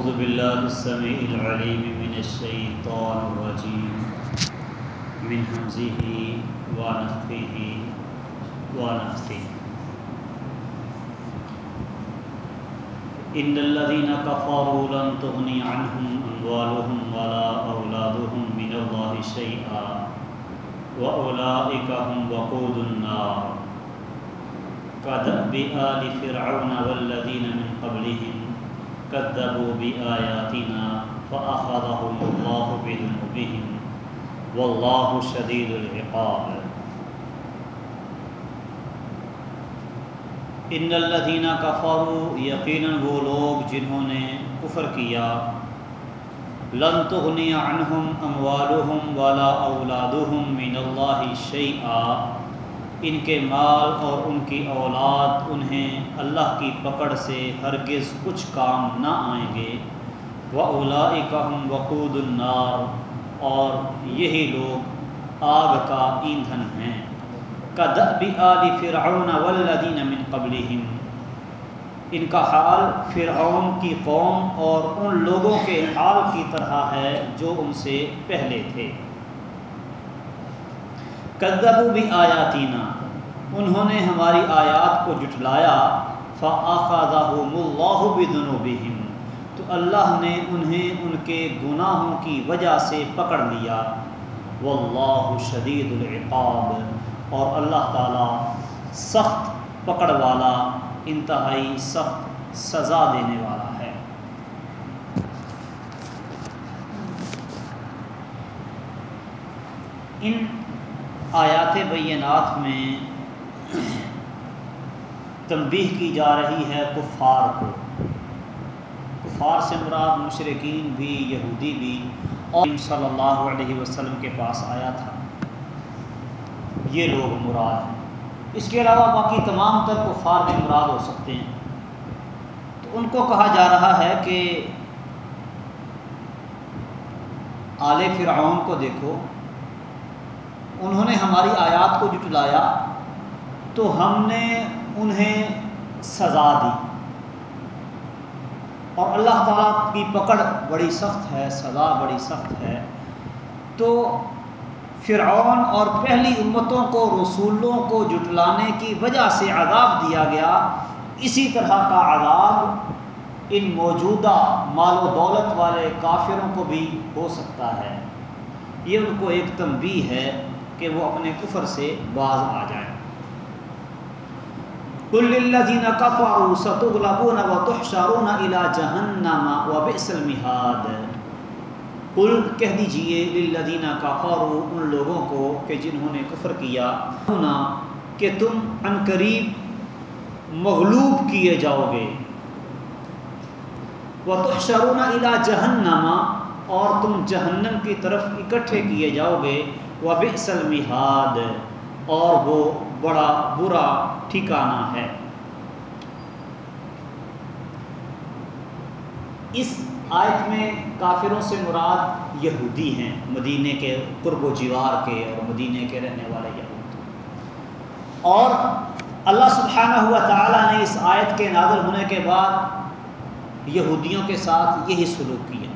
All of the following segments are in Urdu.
أعوذ بالله السميع العليم من الشيطان الرجيم. من همزه ونفخه ونفثه إن الذين كفروا لن تغني عنهم أموالهم ولا أولادهم من الله شيئا. وأولئك هم وقود النار. كدأب آل فرعون والذين من قبلهم كذبوا بآياتنا فأخذهم الله بذنوبهم والله شديد العقاب. ان الذين كفروا یقیناً وہ لوگ جنہوں نے کفر کیا، لن تغنی عنہم اموالہم ولا اولادہم من اللہ شیئا ان کے مال اور ان کی اولاد انہیں اللہ کی پکڑ سے ہرگز کچھ کام نہ آئیں گے۔ و اولائکہم وقود النار اور یہی لوگ آگ کا ایندھن ہیں۔ کدب آل فرعون والذین من قبلہم ان کا حال فرعون کی قوم اور ان لوگوں کے حال کی طرح ہے جو ان سے پہلے تھے۔ کدبو بھی آیاتینہ انہوں نے ہماری آیات کو جٹلایا فآخذہم اللہ بذنوبہم تو اللہ نے انہیں ان کے گناہوں کی وجہ سے پکڑ لیا۔ واللہ شدید العقاب۔ اور اللہ تعالی سخت پکڑ والا، انتہائی سخت سزا دینے والا ہے۔ ان آیات بینات میں تنبیہ کی جا رہی ہے کفار کو۔ کفار سے مراد مشرقین بھی، یہودی بھی۔ اور صلی اللہ علیہ وسلم کے پاس آیا تھا۔ یہ لوگ مراد ہیں۔ اس کے علاوہ باقی تمام تر کفار بھی مراد ہو سکتے ہیں۔ تو ان کو کہا جا رہا ہے کہ آل فرعون کو دیکھو۔ انہوں نے ہماری آیات کو جٹلایا تو ہم نے انہیں سزا دی۔ اور اللہ تعالیٰ کی پکڑ بڑی سخت ہے، سزا بڑی سخت ہے۔ تو فرعون اور پہلی امتوں کو، رسولوں کو جٹلانے کی وجہ سے عذاب دیا گیا۔ اسی طرح کا عذاب ان موجودہ مال و دولت والے کافروں کو بھی ہو سکتا ہے۔ یہ ان کو ایک تنبیہ ہے کہ وہ اپنے کفر سے باز آ جائیں۔ کل الذین کفروا ستغلبون وتحشرون الى جہنم وبئس المہاد کل کہہ دیجیے للذین کفروا ان لوگوں کو کہ جنہوں نے کفر کیا۔ ہونا کہ تم ان قریب مغلوب کیے جاؤ گے۔ وتحشرون الى جہنم اور تم جہنم کی طرف اکٹھے کیے جاؤ گے۔ وبئس المہاد اور وہ بڑا برا ٹھکانہ ہے۔ اس آیت میں کافروں سے مراد یہودی ہیں، مدینے کے قرب و جوار کے اور مدینے کے رہنے والے یہود۔ اور اللہ سبحانہ ہوا تعالیٰ نے اس آیت کے نازل ہونے کے بعد یہودیوں کے ساتھ یہی سلوک کیا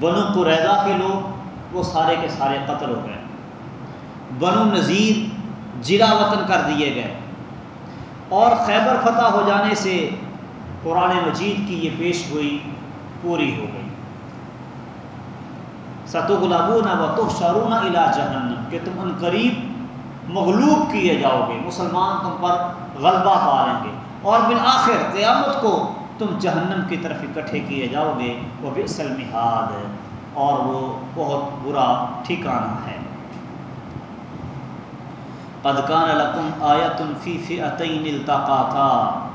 بنو قریضہ کے لوگ وہ سارے کے سارے قتل ہو گئے۔ بنو نذیر جلا وطن کر دیے گئے۔ اور خیبر فتح ہو جانے سے قرآن مجید کی یہ پیش گوئی پوری ہو گئی۔ ستو غلابون و تو شارون الا جہنم، کہ تم ان قریب مغلوب کیے جاؤ گے، مسلمان تم پر غلبہ پا لیں گے۔ اور بالآخر قیامت کو تم جہنم کی طرف اکٹھے کیے جاؤ گے۔ وہ بھی سلمحاد اور وہ بہت برا ٹھکانہ ہے۔ قدکان لکم آیت فی فئتین التقاطا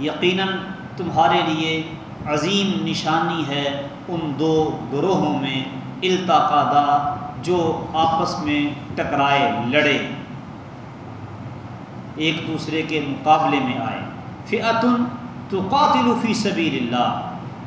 یقیناً تمہارے لیے عظیم نشانی ہے ان دو گروہوں میں التقادا جو آپس میں ٹکرائے، لڑے۔ ایک دوسرے کے مقابلے میں آئے۔ فعتن تو قاتل فی سبیل اللہ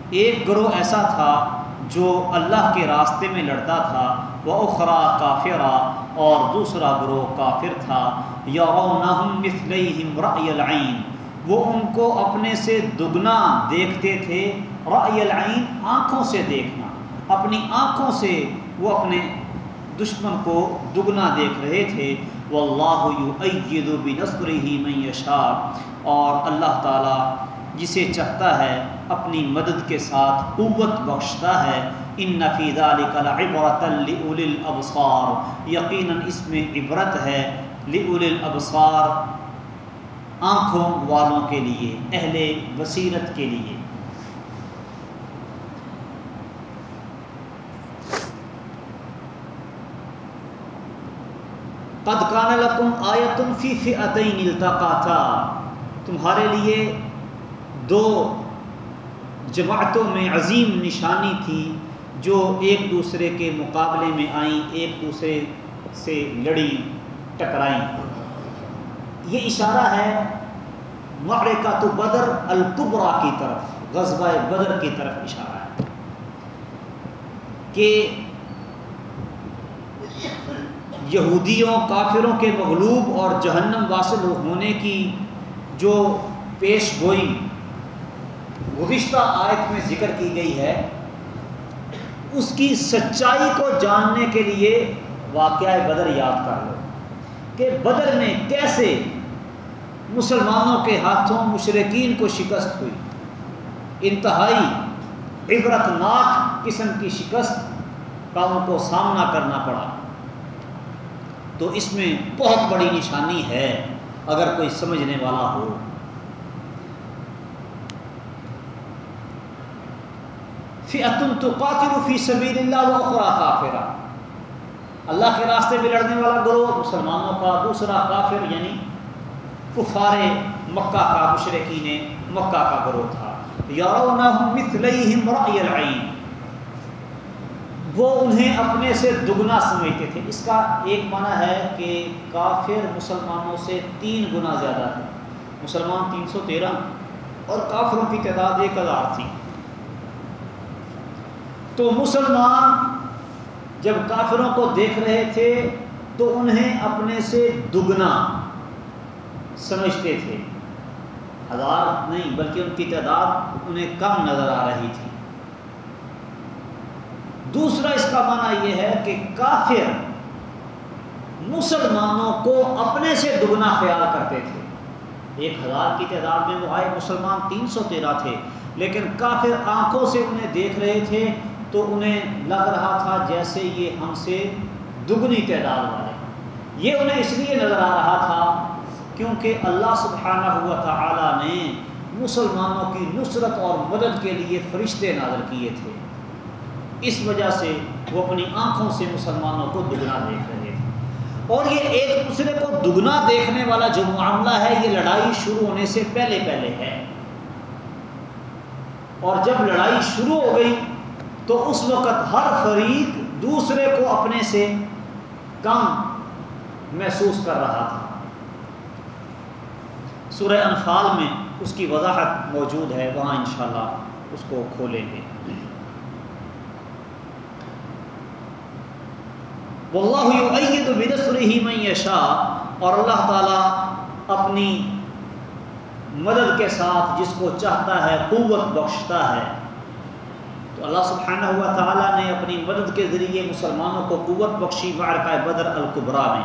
ایک گروہ ایسا تھا جو اللہ کے راستے میں لڑتا تھا۔ وہ اخرا کافرا اور دوسرا گروہ کافر تھا یعونہم مثلیہم رأی العین۔ وہ ان کو اپنے سے دگنا دیکھتے تھے، رأی العین آنکھوں سے دیکھنا۔ اپنی آنکھوں سے وہ اپنے دشمن کو دگنا دیکھ رہے تھے۔ وہ اللہ بنصرہ من یشاء۔ اور اللہ تعالیٰ جسے چاہتا ہے، اپنی مدد کے ساتھ قوت بخشتا ہے۔ ان نفیدہ عبرت الابصار یقیناً اس میں عبرت ہے لول الابصار آنکھوں والوں کے لیے، اہل بصیرت کے لیے۔ قد کان لکم آیتن فی فئتین التقاتا۔ تمہارے لیے دو جماعتوں میں عظیم نشانی تھی۔ جو ایک دوسرے کے مقابلے میں آئیں، ایک دوسرے سے لڑی ٹکرائیں۔ یہ اشارہ ہے معرکہ تو بدر القبرا کی طرف غزبۂ بدر کی طرف اشارہ ہے کہ یہودیوں، کافروں کے مغلوب اور جہنم واصل ہونے کی جو پیش گوئی، گزشتہ آیت میں ذکر کی گئی ہے اس کی سچائی کو جاننے کے لیے واقعہ بدر یاد کر لو کہ بدر میں کیسے مسلمانوں کے ہاتھوں مشرقین کو شکست ہوئی۔ انتہائی عبرت ناک قسم کی شکست کا ان کو سامنا کرنا پڑا۔ تو اس میں بہت بڑی نشانی ہے، اگر کوئی سمجھنے والا ہو۔ فی اتم تو قاتل فی سبیل اللہ وخرا کافرا اللہ کے راستے میں لڑنے والا گروہ مسلمانوں کا، دوسرا کافر یعنی کفار مکہ کا، مشرقین مکہ کا گروہ تھا۔ یارونہم مثلیہم رأی العین۔ وہ انہیں اپنے سے دگنا سمجھتے تھے۔ اس کا ایک معنی ہے کہ کافر مسلمانوں سے تین گنا زیادہ تھے۔ مسلمان تین سو تیرہ اور کافروں کی تعداد ایک ہزار تھی۔ تو مسلمان جب کافروں کو دیکھ رہے تھے تو انہیں اپنے سے دگنا سمجھتے تھے۔ ہزار نہیں، بلکہ ان کی تعداد انہیں کم نظر آ رہی تھی۔ دوسرا اس کا معنی یہ ہے کہ کافر مسلمانوں کو اپنے سے دگنا خیال کرتے تھے۔ ایک ہزار کی تعداد میں وہ آئے، مسلمان تین سو تیرہ تھے، لیکن کافر آنکھوں سے انہیں دیکھ رہے تھے تو انہیں لگ رہا تھا جیسے یہ ہم سے دگنی تعداد والے۔ یہ انہیں اس لیے نظر آ رہا تھا کیونکہ اللہ سبحانہ ہوا تعالیٰ نے مسلمانوں کی نصرت اور مدد کے لیے فرشتے نازل کیے تھے۔ اس وجہ سے وہ اپنی آنکھوں سے مسلمانوں کو دگنا دیکھ رہے تھے۔ اور یہ ایک دوسرے کو دگنا دیکھنے والا جو معاملہ ہے، یہ لڑائی شروع ہونے سے پہلے پہلے ہے۔ اور جب لڑائی شروع ہو گئی تو اس وقت ہر فریق دوسرے کو اپنے سے کم محسوس کر رہا تھا۔ سورہ انفال میں اس کی وضاحت موجود ہے، وہاں انشاءاللہ اس کو کھولیں گے۔ واللہ بنصرہ من یشاء، اور اللہ تعالیٰ اپنی مدد کے ساتھ جس کو چاہتا ہے، قوت بخشتا ہے۔ تو اللہ سبحانہ ہوا تعالیٰ نے اپنی مدد کے ذریعے مسلمانوں کو قوت بخشی معرکہ بدر القبرا میں۔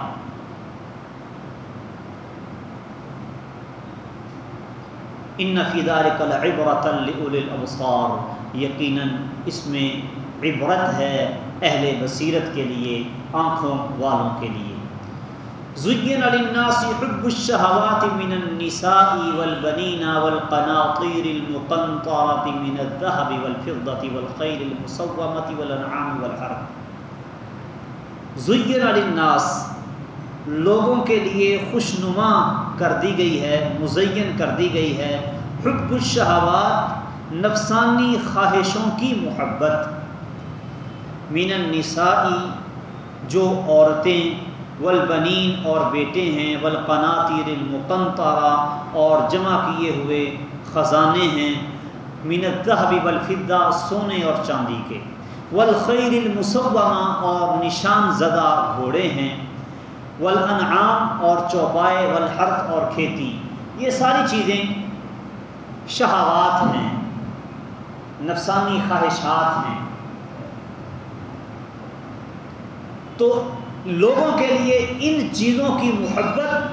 ان نفیدار کل عبرت الابصار۔ یقیناً اس میں عبرت ہے اہل بصیرت کے لیے، آنکھوں والوں کے لیے۔ زین للناس حب الشهوات من النساء والبنين والقناطير المقنطرة من الذهب والفضة والخيل المسومة والانعام والحرث زین للناس لوگوں کے لیے خوشنما کر دی گئی ہے، مزین کر دی گئی ہے حب الشہوات، نفسانی خواہشوں کی محبت. من النساء جو عورتیں والبنین اور بیٹے ہیں، والقناطیر المقنطرہ اور جمع کیے ہوئے خزانے ہیں، من الذهب والفضہ سونے اور چاندی کے۔ والخیر المصومہ اور نشان زدہ گھوڑے ہیں۔ والانعام اور چوپائے والحرف اور کھیتی۔ یہ ساری چیزیں شہوات ہیں، نفسانی خواہشات ہیں۔ تو لوگوں کے لیے ان چیزوں کی محبت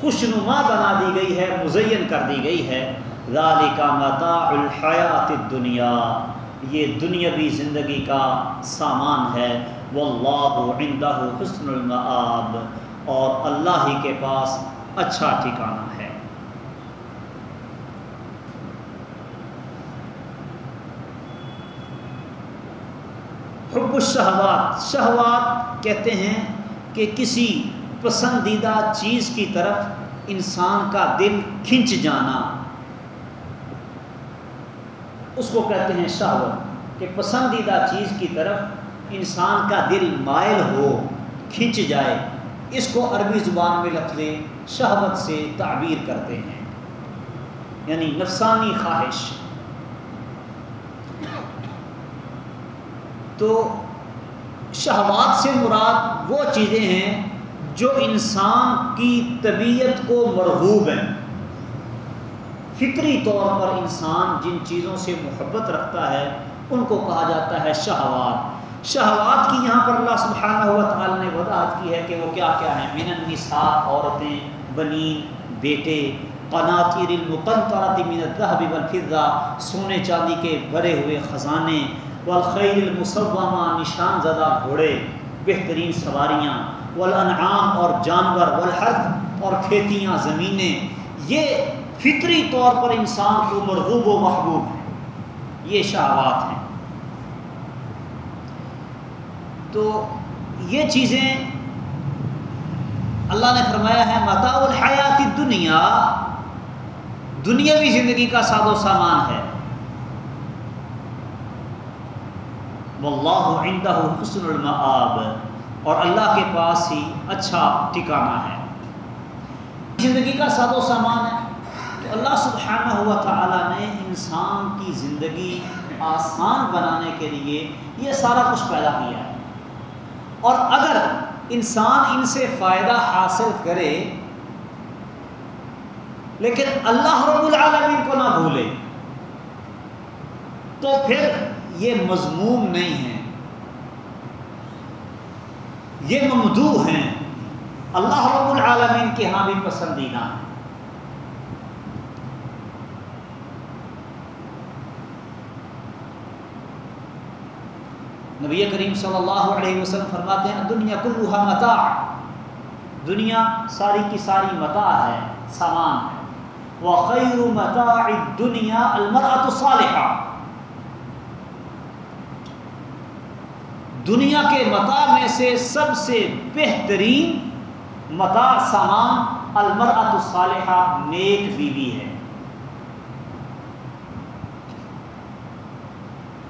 خوشنما بنا دی گئی ہے، مزین کر دی گئی ہے۔ ذالکا متاع الحیات الدنیا۔ یہ دنیاوی زندگی کا سامان ہے۔ واللہ عندہ حسن المآب۔ اور اللہ ہی کے پاس اچھا ٹھکانہ ہے۔ حب الشہوات، شہوات کہتے ہیں کہ کسی پسندیدہ چیز کی طرف انسان کا دل کھنچ جانا۔ اس کو کہتے ہیں شہوت، کہ پسندیدہ چیز کی طرف انسان کا دل مائل ہو، کھنچ جائے۔ اس کو عربی زبان میں لفظ شہوت سے تعبیر کرتے ہیں۔ یعنی نفسانی خواہش۔ تو شہوات سے مراد وہ چیزیں ہیں جو انسان کی طبیعت کو مرغوب ہیں۔ فطری طور پر انسان جن چیزوں سے محبت رکھتا ہے، ان کو کہا جاتا ہے شہوات۔ شہوات کی یہاں پر اللہ سبحانہ و تعالی نے وضاحت کی ہے کہ وہ کیا کیا ہیں۔ من النساء، عورتیں بنی بیٹے، قناطیر المقنطرۃ من الذهب والفضہ، سونے چاندی کے بھرے ہوئے خزانے والخیل المصومہ نشان زدہ گھوڑے، بہترین سواریاں، والانعام اور جانور، والحرث اور کھیتیاں، زمینیں۔ یہ فطری طور پر انسان کو مرغوب و محبوب ہیں یہ شہوات ہیں۔ تو یہ چیزیں اللہ نے فرمایا ہے، متاع الحیات دنیا دنیاوی زندگی کا ساد و سامان ہے۔ واللہ عندہ حسن المآب، اور اللہ کے پاس ہی اچھا ٹھکانہ ہے۔ زندگی کا ساد و سامان ہے۔ تو اللہ سبحانہ ہوا تعالیٰ نے انسان کی زندگی آسان بنانے کے لیے یہ سارا کچھ پیدا کیا ہے۔ اور اگر انسان ان سے فائدہ حاصل کرے، لیکن اللہ رب العالمین کو نہ بھولے، تو پھر یہ مضموم نہیں ہے یہ ممدو ہیں۔ اللہ رب العالمین کے ہاں بھی پسندیدہ ہیں۔ نبی کریم صلی اللہ علیہ وسلم فرماتے ہیں، دنیا کلوہا متاع۔ دنیا ساری کی ساری متاع ہے، سامان ہے۔ وخیر متاع الدنیا المرأة الصالحہ دنیا کے متاع میں سے سب سے بہترین متاع سامان المرأة الصالحہ نیک بیوی ہے۔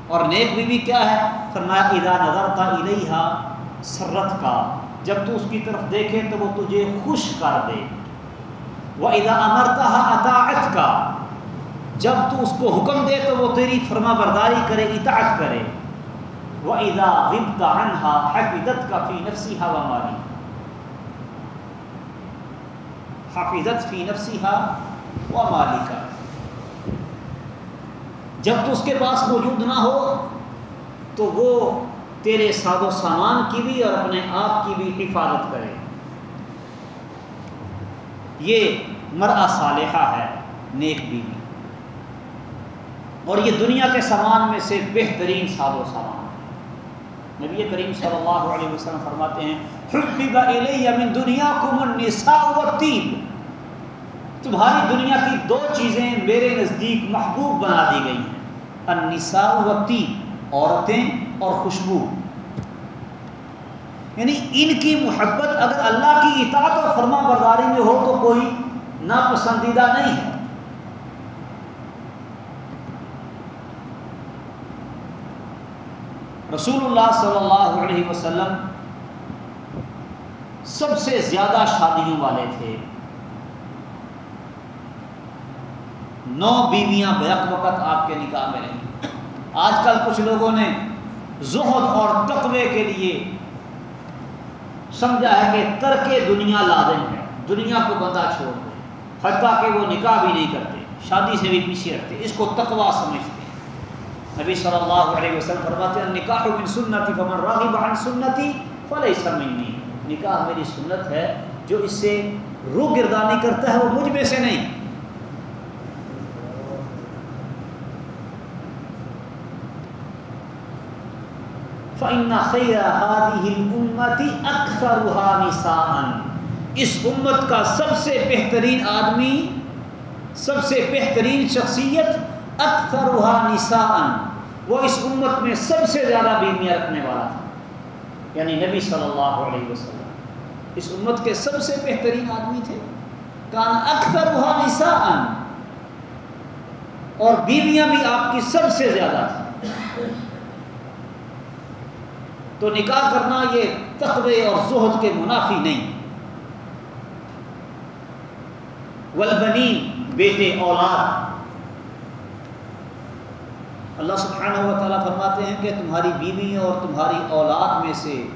اور نیک بیوی کیا ہے؟ فرمایا، اذا نظرتا الیہا سرت کا، جب تو اس کی طرف دیکھے تو وہ تجھے خوش کر دے۔ وہ اذا امرتا اطاعت کا، جب تو اس کو حکم دے تو وہ تیری فرما برداری کرے، اطاعت کرے۔ وہ اذا غبت عنها حفظت کا فی نفسی و مالی حفظت فی نفسی و مالی کا جب تو اس کے پاس موجود نہ ہو، تو وہ تیرے ساد و سامان کی بھی اور اپنے آپ کی بھی حفاظت کرے. یہ مرا صالحہ ہے، نیک بیوی. اور یہ دنیا کے سامان میں سے بہترین ساد و سامان نبی کریم صلی اللہ علیہ وسلم فرماتے ہیں من دنیا کم النساء والطیب. تمہاری دنیا کی دو چیزیں میرے نزدیک محبوب بنا دی گئی ہیں، النساء وقتی عورتیں اور خوشبو۔ یعنی ان کی محبت اگر اللہ کی اطاعت اور فرما برداری میں ہو تو کوئی ناپسندیدہ نہیں ہے۔ رسول اللہ صلی اللہ علیہ وسلم سب سے زیادہ شادیوں والے تھے۔ نو بیویاں بیک وقت آپ کے نکاح میں رہیں آج کل کچھ لوگوں نے زہد اور تقوی کے لیے سمجھا ہے کہ ترک دنیا لازم ہے۔ دنیا کو بندہ چھوڑ دے۔ حتیٰ کہ وہ نکاح بھی نہیں کرتے، شادی سے بھی پیچھے رکھتے اس کو تقوا سمجھتے۔ نبی صلی اللہ علیہ وسلم فرماتے ہیں نکاح من سنتی، فمن راغب عن سنتی فلیس منی. نکاح میری سنت ہے، جو اس سے روح گردانی کرتا ہے، وہ مجھ میں سے نہیں۔ فَإِنَّ خَيْرَ هَذِهِ الْأُمَّةِ أَكْثَرُهَا نِسَاءً۔ اس امت کا سب سے بہترین آدمی، سب سے بہترین شخصیت اکثرها نساءً وہ اس امت میں سب سے زیادہ بیمیاں رکھنے والا تھا۔ یعنی نبی صلی اللہ علیہ وسلم۔ اس امت کے سب سے بہترین آدمی تھے۔ کان اکثرها نساءً اور بیویاں بھی آپ کی سب سے زیادہ تھیں۔ تو نکاح کرنا یہ تقوی اور زہد کے منافی نہیں۔ ولبنین بیٹے، اولاد۔ اللہ سبحانہ و تعالیٰ فرماتے ہیں کہ تمہاری بیوی اور تمہاری اولاد میں سے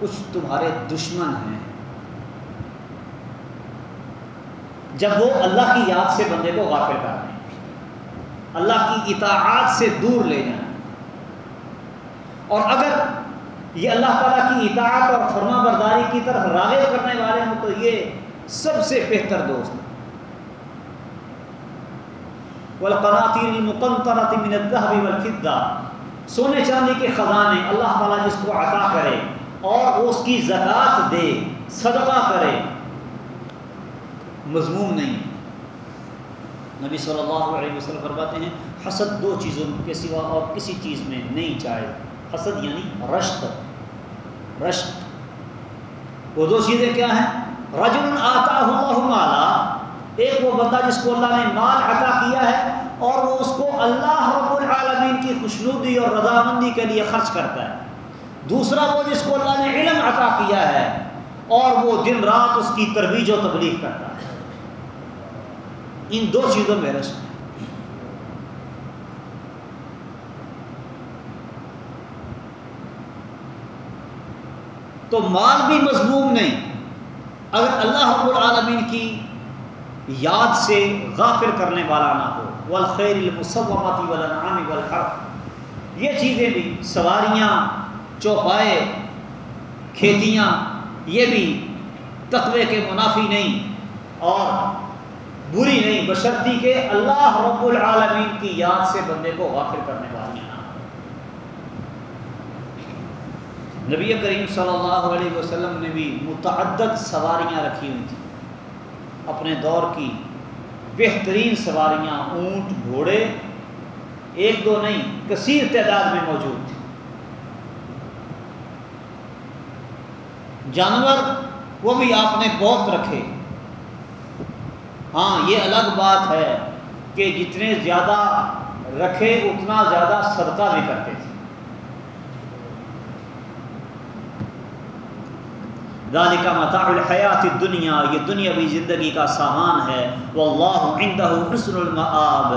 کچھ تمہارے دشمن ہیں۔ جب وہ اللہ کی یاد سے بندے کو غافل کر رہے ہیں اللہ کی اطاعات سے دور لے جائیں۔ اور اگر یہ اللہ تعالیٰ کی اطاعت اور فرما برداری کی طرف راغب کرنے والے ہوں تو یہ سب سے بہتر دوست ہیں سونے چاندی کے خزانے اللہ تعالیٰ جس کو عطا کرے اور وہ اس کی زکوٰۃ دے، صدقہ کرے۔ مضمون نہیں۔ نبی صلی اللہ علیہ وسلم فرماتے ہیں، حسد دو چیزوں کے سوا اور کسی چیز میں نہیں چاہے۔ حسد یعنی رشت رشت وہ دو چیزیں کیا ہیں؟ رجل آتا اللہ مالا ایک وہ بندہ جس کو اللہ نے مال عطا کیا ہے اور وہ اس کو اللہ رب العالمین کی خوشنودی اور رضامندی کے لیے خرچ کرتا ہے۔ دوسرا وہ جس کو اللہ نے علم عطا کیا ہے اور وہ دن رات اس کی ترویج و تبلیغ کرتا ہے۔ ان دو چیزوں میں رشت تو مال بھی مضموم نہیں۔ اگر اللہ رب العالمین کی یاد سے غافل کرنے والا نہ ہو۔ والخیر المصومتی والانعام والحرف یہ چیزیں بھی سواریاں، چوپائے، کھیتیاں، یہ بھی تقوی کے منافی نہیں اور بری نہیں، بشرطی کہ اللہ رب العالمین کی یاد سے بندے کو غافل کرنے والی ہیں نبی کریم صلی اللہ علیہ وسلم نے بھی متعدد سواریاں رکھی ہوئی تھیں۔ اپنے دور کی بہترین سواریاں اونٹ، گھوڑے، ایک دو نہیں، کثیر تعداد میں موجود تھے۔ جانور وہ بھی آپ نے بہت رکھے۔ ہاں یہ الگ بات ہے کہ جتنے زیادہ رکھے، اتنا زیادہ صدقہ بھی کرتے تھے۔ ذالک متاع الحیات الدنیا، یہ دنیاوی زندگی کا سامان ہے۔ واللہ عنده حسن المآب،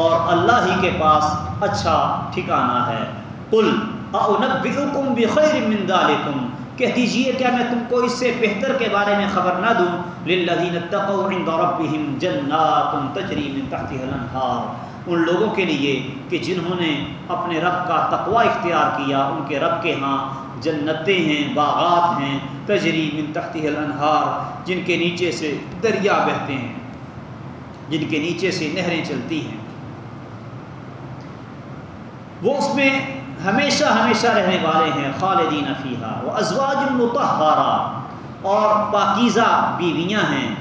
اور اللہ ہی کے پاس اچھا ٹھکانہ ہے۔ قل اعنبئکم بخیر من ذالکم؟ کہہ دیجیے کیا میں تم کو اس سے بہتر کے بارے میں خبر نہ دوں؟ للذین اتقوا عند ربهم جنات تجری من تحتها الانہار ان لوگوں کے لیے کہ جنہوں نے اپنے رب کا تقوی اختیار کیا، ان کے رب کے ہاں جنتیں ہیں، باغات ہیں، تجری من تحتی الانہار، جن کے نیچے سے دریا بہتے ہیں، جن کے نیچے سے نہریں چلتی ہیں۔ وہ اس میں ہمیشہ ہمیشہ رہنے والے ہیں، خالدین فیہا وہ ازواج المتحرہ اور پاکیزہ بیویاں ہیں۔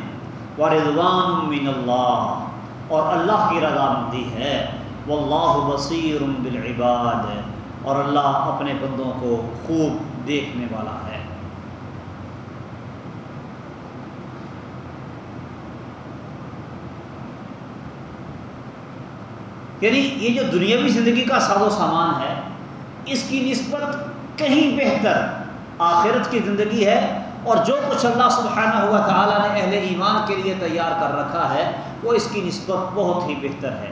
ورضوان من اللہ، اور اللہ کی رضامندی ہے۔ واللہ بصیر بالعباد۔ اور اللہ اپنے بندوں کو خوب دیکھنے والا ہے۔ یعنی یہ جو دنیاوی زندگی کا ساز و سامان ہے، اس کی نسبت کہیں بہتر آخرت کی زندگی ہے۔ اور جو کچھ اللہ سبحانہ ہوا تعالیٰ نے اہل ایمان کے لیے تیار کر رکھا ہے، وہ اس کی نسبت بہت ہی بہتر ہے۔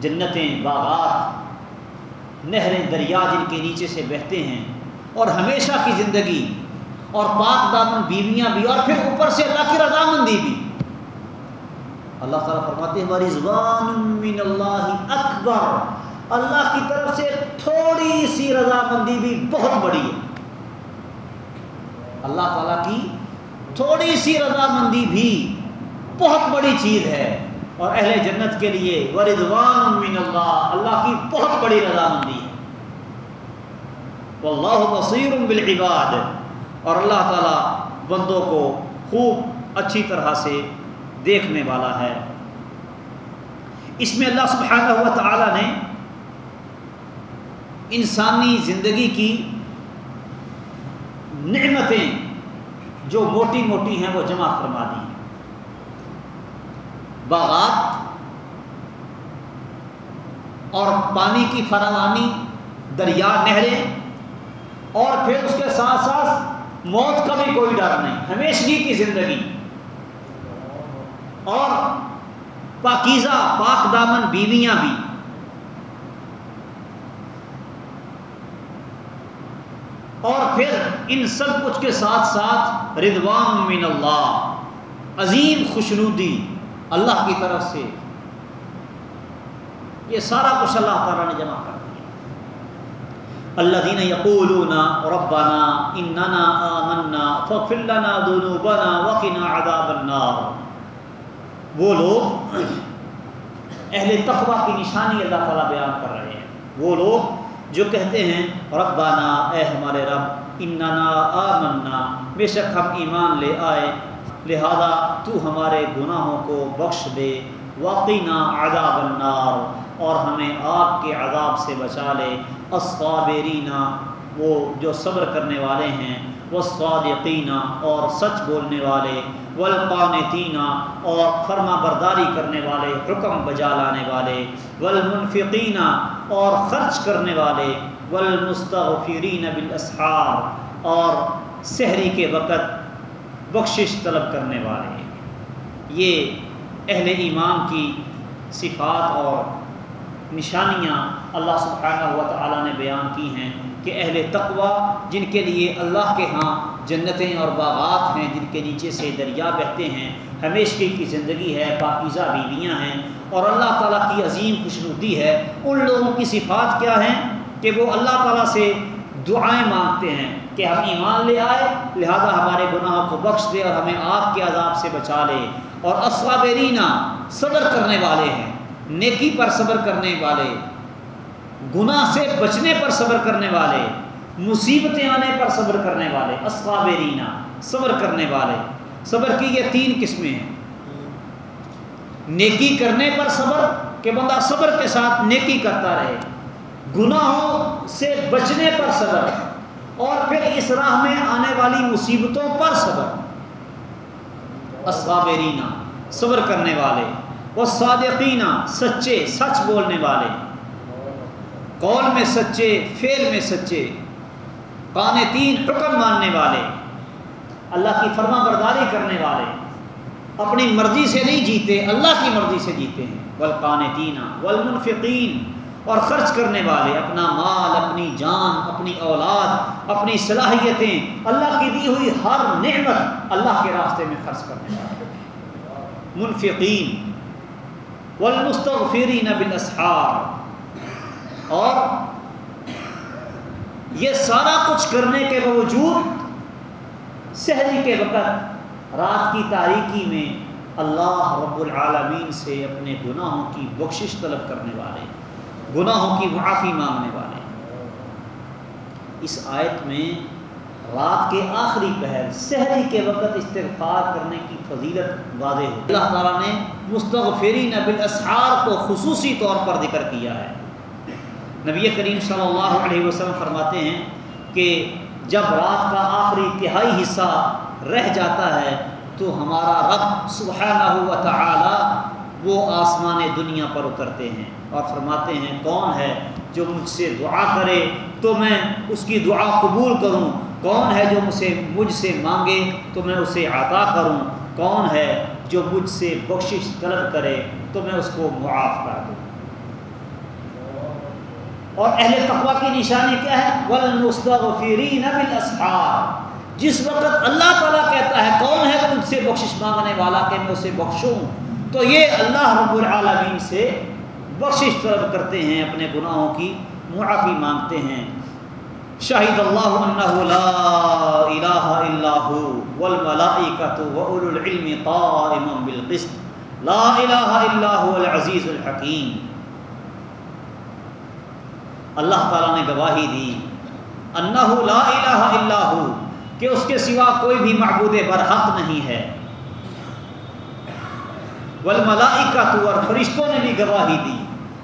جنتیں، باغات نہریں دریا جن کے نیچے سے بہتے ہیں اور ہمیشہ کی زندگی اور پاک دامن بیویاں بھی اور پھر اوپر سے اللہ کی رضامندی بھی۔ اللہ تعالیٰ فرماتے ہیں رضوان من اللہ اکبر اللہ کی طرف سے تھوڑی سی رضامندی بھی بہت بڑی ہے۔ اللہ تعالیٰ کی تھوڑی سی رضامندی بھی بہت بڑی چیز ہے۔ اور اہل جنت کے لیے وردوان من اللہ اللہ کی بہت بڑی رضامندی ہے۔ واللہ بصیر بالعباد، اور اللہ تعالیٰ بندوں کو خوب اچھی طرح سے دیکھنے والا ہے۔ اس میں اللہ سبحانہ ہوا تعالیٰ نے انسانی زندگی کی نعمتیں جو موٹی موٹی ہیں وہ جمع فرما دی۔ باغات اور پانی کی فراوانی دریا نہریں اور پھر اس کے ساتھ ساتھ موت کا بھی کوئی ڈر نہیں، ہمیشگی کی زندگی۔ اور پاکیزہ پاک دامن بیویاں بھی۔ اور پھر ان سب کچھ کے ساتھ ساتھ ردوان من اللہ، عظیم خوشنودی۔ اللہ کی طرف سے یہ سارا کچھ اللہ تعالیٰ نے جمع کر دیا۔ اللہ دین یقول ربنا اننا آمنا فغفر لنا ذنوبنا وقنا عذاب النار۔ وہ لوگ اہل تقوی کی نشانی اللہ تعالیٰ بیان کر رہے ہیں۔ وہ لوگ جو کہتے ہیں ربنا، اے ہمارے رب، اننا آمنا، بے شک ہم ایمان لے آئے۔ لہذا تو ہمارے گناہوں کو بخش دے واقعنا عذاب النار، اور ہمیں آگ کے عذاب سے بچا لے۔ الصابرینہ وہ جو صبر کرنے والے ہیں وہ صادقینہ اور سچ بولنے والے۔ والقانتینہ اور فرما برداری کرنے والے، حکم بجا لانے والے۔ والمنفقینہ اور خرچ کرنے والے۔ والمستغفرین بالاسحار، اور سحری کے وقت بخشش طلب کرنے والے یہ اہل ایمان کی صفات اور نشانیاں اللہ سبحانہ و تعالیٰ نے بیان کی ہیں کہ اہل تقوی جن کے لیے اللہ کے ہاں جنتیں اور باغات ہیں، جن کے نیچے سے دریا بہتے ہیں، ہمیشہ کی زندگی ہے، پاکیزہ بیویاں ہیں اور اللہ تعالیٰ کی عظیم خوشنودی ہے، ان لوگوں کی صفات کیا ہیں کہ وہ اللہ تعالیٰ سے دعائیں مانگتے ہیں کہ ہم ایمان لے آئے، لہذا ہمارے گناہوں کو بخش دے اور ہمیں آگ کے عذاب سے بچا لے۔ اور اسوابرینہ صبر کرنے والے ہیں، نیکی پر صبر کرنے والے، گناہ سے بچنے پر صبر کرنے والے، مصیبتیں آنے پر صبر کرنے والے اسوابرینہ صبر کرنے والے۔ صبر کی یہ تین قسمیں ہیں۔ نیکی کرنے پر صبر، کہ بندہ صبر کے ساتھ نیکی کرتا رہے۔ گناہوں سے بچنے پر صبر اور پھر اس راہ میں آنے والی مصیبتوں پر صبر۔ اسوابرینہ صبر کرنے والے۔ وہ صادقینہ سچے، سچ بولنے والے۔ قول میں سچے، فعل میں سچے۔ قانتین، حکم ماننے والے۔ اللہ کی فرما برداری کرنے والے۔ اپنی مرضی سے نہیں جیتے، اللہ کی مرضی سے جیتے ہیں۔ والقانتین، والمنفقین۔ اور خرچ کرنے والے، اپنا مال، اپنی جان، اپنی اولاد، اپنی صلاحیتیں، اللہ کی دی ہوئی ہر نعمت اللہ کے راستے میں خرچ کرنے والے۔ منفقین، والمستغفرین بالاسحار۔ اور یہ سارا کچھ کرنے کے باوجود، سحری کے وقت، رات کی تاریکی میں اللہ رب العالمین سے اپنے گناہوں کی بخشش طلب کرنے والے۔ گناہوں کی معافی مانگنے والے اس آیت میں رات کے آخری پہر، سحری کے وقت استغفار کرنے کی فضیلت واضح ہے اللہ تعالیٰ نے مستغفرین بالاسحار کو خصوصی طور پر ذکر کیا ہے۔ نبی کریم صلی اللہ علیہ وسلم فرماتے ہیں کہ جب رات کا آخری تہائی حصہ رہ جاتا ہے تو ہمارا رب سبحانہ ہوا تعالی وہ آسمان دنیا پر اترتے ہیں اور فرماتے ہیں، کون ہے جو مجھ سے دعا کرے؟ تو میں اس کی دعا قبول کروں۔ کون ہے جو مجھے مجھ سے مانگے؟ تو میں اسے عطا کروں۔ کون ہے جو مجھ سے بخشش طلب کرے؟ تو میں اس کو معاف کر دوں۔ اور اہل تقوی کی نشانی کیا ہے؟ والمستغفرین بالاسحار جس وقت اللہ تعالیٰ کہتا ہے، کون ہے مجھ سے بخشش مانگنے والا کہ میں اسے بخشوں؟ تو یہ اللہ رب العالمین سے بخشش طلب کرتے ہیں، اپنے گناہوں کی معافی مانگتے ہیں۔ شاہد اللہ انہ لا الہ الا ہو والملائکۃ واولو العلم قائما بالقسط۔ لا الہ الا هو العزیز الحکیم۔ اللہ تعالیٰ نے گواہی دی۔ انہ لا الہ الا ہو کہ اس کے سوا کوئی بھی معبود برحق نہیں ہے۔ والملائکۃ اور فرشتوں نے بھی گواہی دی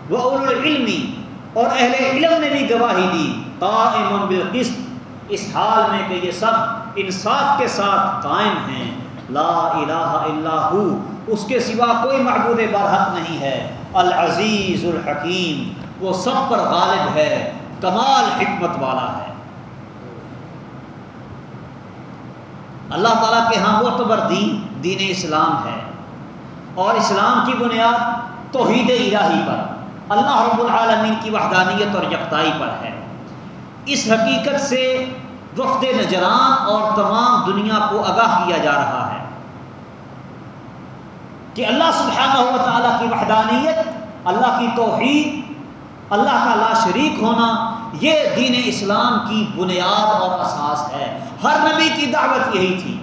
وہ اول العلمی اور اہل علم نے بھی گواہی دی قائم بالقسط، اس حال میں کہ یہ سب انصاف کے ساتھ قائم ہیں۔ لا الہ الا ہو، اس کے سوا کوئی معبود برحق نہیں ہے۔ العزیز الحکیم وہ سب پر غالب ہے، کمال حکمت والا ہے۔ اللہ تعالیٰ کے ہاں معتبر دین دین اسلام ہے۔ اور اسلام کی بنیاد توحید الہی پر، اللہ رب العالمین کی وحدانیت اور یکتائی پر ہے۔ اس حقیقت سے وفد نجران اور تمام دنیا کو آگاہ کیا جا رہا ہے کہ اللہ سبحانہ و تعالیٰ کی وحدانیت، اللہ کی توحید، اللہ کا لا شریک ہونا، یہ دین اسلام کی بنیاد اور اساس ہے۔ ہر نبی کی دعوت یہی تھی۔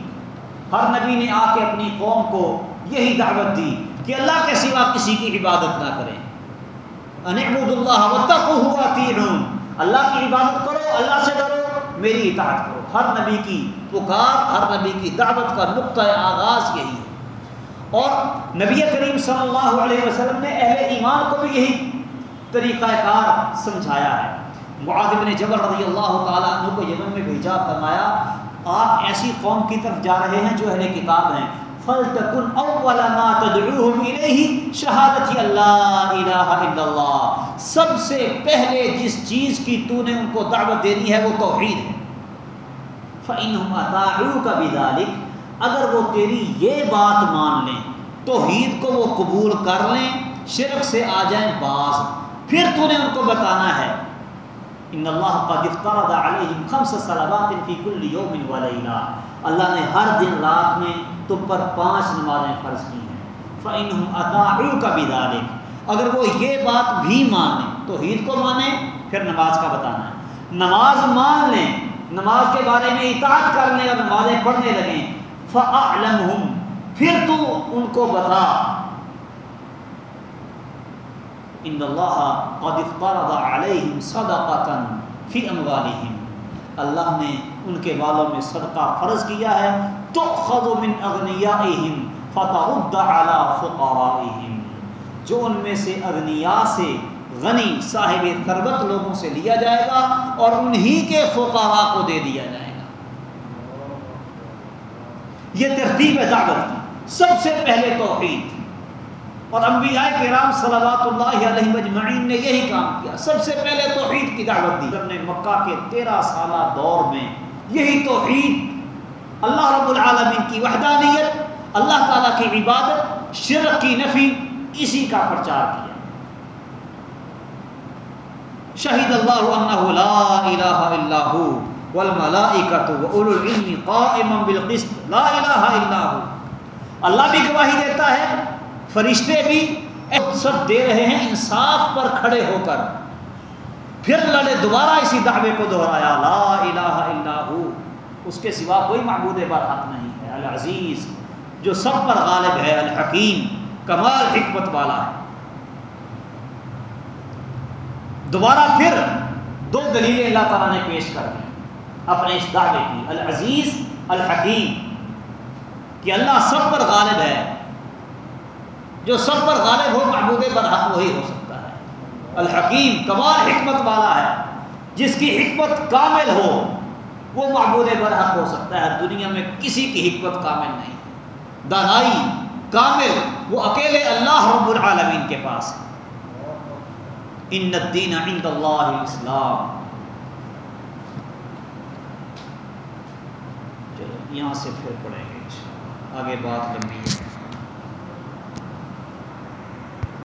ہر نبی نے آ کے اپنی قوم کو یہی دعوت دی کہ اللہ کے سوا کسی کی عبادت نہ کریں۔ انحمد اللہ کو اللہ کی عبادت کرو، اللہ سے ڈرو، میری اطاعت کرو۔ ہر نبی کی پکار، ہر نبی کی دعوت کا نقطۂ آغاز یہی ہے۔ اور نبی کریم صلی اللہ علیہ وسلم نے اہل ایمان کو بھی یہی طریقہ کار سمجھایا ہے۔ معاذ بن جبل رضی اللہ تعالیٰ عنہ کو یمن میں بھیجا، فرمایا، آپ ایسی قوم کی طرف جا رہے ہیں جو اہل کتاب ہیں۔ فَلْتَكُنْ أَوَّلَ مَا تَدْعُوهُمْ إِلَيْهِ شَهَادَةِ اللَّهِ إِلَهَ إِلَّا اللَّهِ۔ سب سے پہلے جس چیز کی تو نے ان کو دعوت دینی ہے وہ توحید ہے۔ فَإِنْهُمْ أَطَاعُوكَ بِذَلِكَ۔ اگر وہ تیری یہ بات مان لیں، توحید کو وہ قبول کر لیں، شرک سے آ جائیں باز۔ پھر تو نے ان کو بتانا ہے۔ ان اللہ قد افترض علیہم خمس صلوات فی کل یوم و لیلہ اللہ نے ہر دن رات میں تم پر پانچ نمازیں فرض کی ہیں۔ فانہم اطاعوک بذلک اگر وہ یہ بات بھی مانیں، توحید کو مانیں، پھر نماز کا بتانا ہے۔ نماز مان لیں، نماز کے بارے میں اطاعت کر لیں اور نمازیں پڑھنے لگیں۔ فاعلمہم پھر تو ان کو بتا۔ ان اللہ قد افترض علیہم صدقتا فی اموالہم اللہ نے ان کے والوں میں صدقہ فرض کیا ہے تو تؤخذ من اغنیائہم فترد علی فقرائہم۔ جو ان میں سے اغنیاء سے غنی صاحب ثروت لوگوں سے لیا جائے گا اور انہی کے فقراء کو دے دیا جائے گا۔ یہ ترتیب دعوت کی۔ سب سے پہلے توحید۔ اور انبیاء کرام صلوات اللہ علیہ مجمعین نے یہی کام کیا۔ سب سے پہلے توحید کی دعوت دی۔ نے مکہ کے تیرہ سالہ دور میں یہی توحید، اللہ رب العالمین کی وحدانیت، اللہ تعالیٰ کی عبادت، شرک کی نفی، اسی کا پرچار کیا۔ شہید اللہ انہ لا الہ الا ہو والملائکۃ واولو العلم قائما بالقسط، لا الہ الا ہو۔ اللہ بھی گواہی دیتا ہے، فرشتے بھی سب دے رہے ہیں، انصاف پر کھڑے ہو کر۔ پھر لڑے دوبارہ اسی دعوے کو دہرایا، لا الہ الا ہو۔ اس کے سوا کوئی معبود بر حق نہیں ہے۔ العزیز، جو سب پر غالب ہے، الحکیم، کمال، حکمت والا ہے۔ دوبارہ پھر دو دلیلیں اللہ تعالیٰ نے پیش کر دی۔ اپنے اس دعوے کی، العزیز، الحکیم، کہ اللہ سب پر غالب ہے۔ جو سب پر غالب ہو، معبود برحق وہی ہو سکتا ہے۔ الحکیم، کمال حکمت والا ہے۔ جس کی حکمت کامل ہو، وہ معبود برحق ہو سکتا ہے۔ دنیا میں کسی کی حکمت کامل نہیں۔ دانائی کامل، وہ اکیلے اللہ رب العالمین کے پاس ہے۔ ان الدین عند اللہ اسلام چلو، یہاں سے پھر پڑھیں گے آگے بات لمبی ہے۔